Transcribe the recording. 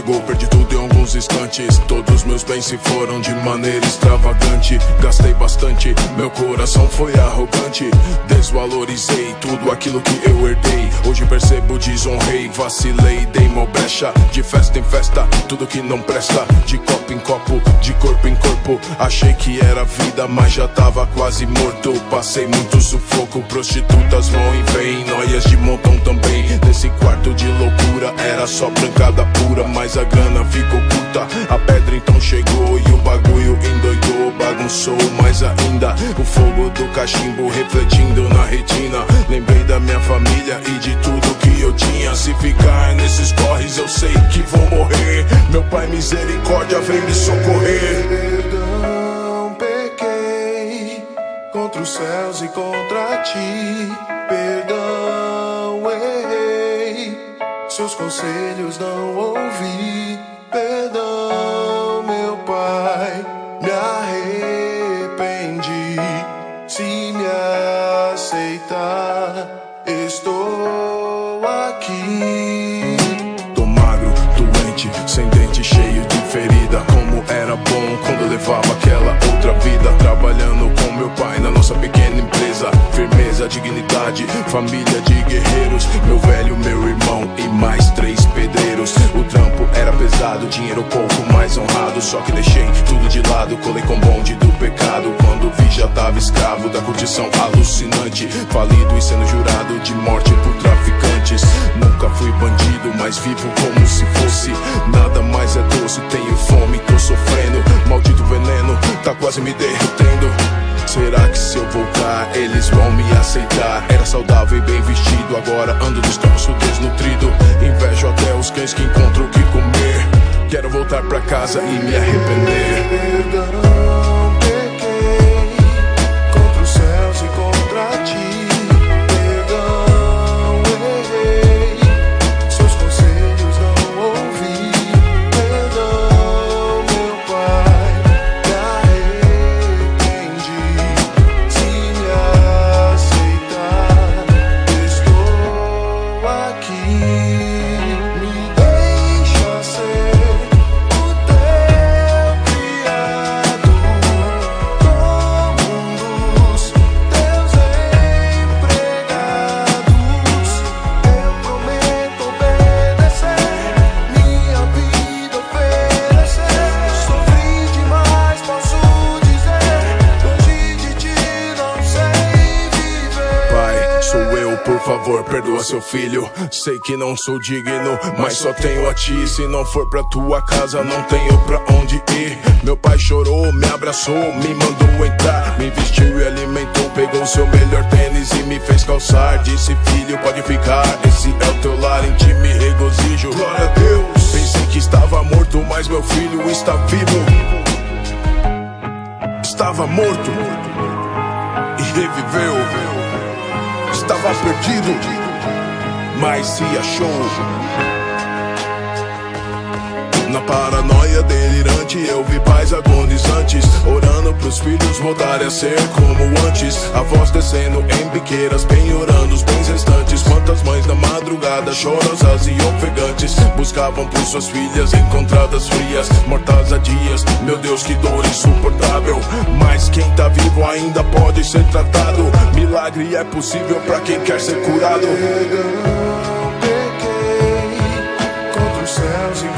chegou, perdi tudo em alguns instantes. Todos meus bens se foram de maneira extravagante. Gastei bastante, meu coração foi arrogante. Desvalorizei tudo aquilo que eu herdei. Hoje percebo, desonrei, vacilei, dei uma brecha. De festa em festa, tudo que não presta. De copo em copo, de corpo em corpo. Achei que era vida, mas já tava quase morto. Passei muito sufoco, prostitutas vão e vêm. Noias de montão também. Nesse quarto de loucura, era só pura. Mas a grana ficou curta. A pedra então chegou e o bagulho endoidou. Bagunçou mais ainda. O fogo do cachimbo refletindo na retina. Lembrei da minha família e de tudo que eu tinha. Se ficar nesses corres, eu sei que vou morrer. Meu pai, misericórdia, vem me socorrer. Seus conselhos não ouvi. Perdão, meu pai, me arrependi. Se me aceitar, estou aqui. Tô magro, doente, sem dente, cheio família de guerreiros. Meu velho, meu irmão e mais três pedreiros. O trampo era pesado, dinheiro pouco, mais honrado. Só que deixei tudo de lado, colei com bonde do pecado. Quando vi, já tava escravo da curtição alucinante. Falido e sendo jurado de morte por traficantes. Nunca fui bandido, mas vivo como se fosse. Nada mais é doce, tenho fome, tô sofrendo. Maldito veneno, tá quase me derretendo. Será que se eu voltar, eles vão me aceitar? Era saudável e bem vestido, agora ando descalço, desnutrido. Invejo até os cães que encontro o que comer. Quero voltar pra casa e me arrepender. Por favor, perdoa seu filho. Sei que não sou digno, mas só tenho a ti. Se não for pra tua casa, não tenho pra onde ir. Meu pai chorou, me abraçou, me mandou entrar. Me vestiu e alimentou, pegou seu melhor tênis e me fez calçar. Disse, filho, pode ficar. Esse é o teu lar, em ti me regozijo. Glória a Deus. Pensei que estava morto, mas meu filho está vivo. Estava morto e reviveu. Estava perdido, mas se achou. Na paranoia delirante, eu vi pais agonizantes. Orando pros filhos voltarem a ser como antes. A voz descendo em biqueiras, penhorando os bens restantes. Quantas mães na madrugada, chorosas e ofegantes, buscavam por suas filhas encontradas frias, mortas há dias. Meu Deus, que dor insuportável. Mas quem tá vivo ainda pode ser tratado. Milagre é possível pra quem quer ser curado. Perdão, pequei contra os céus e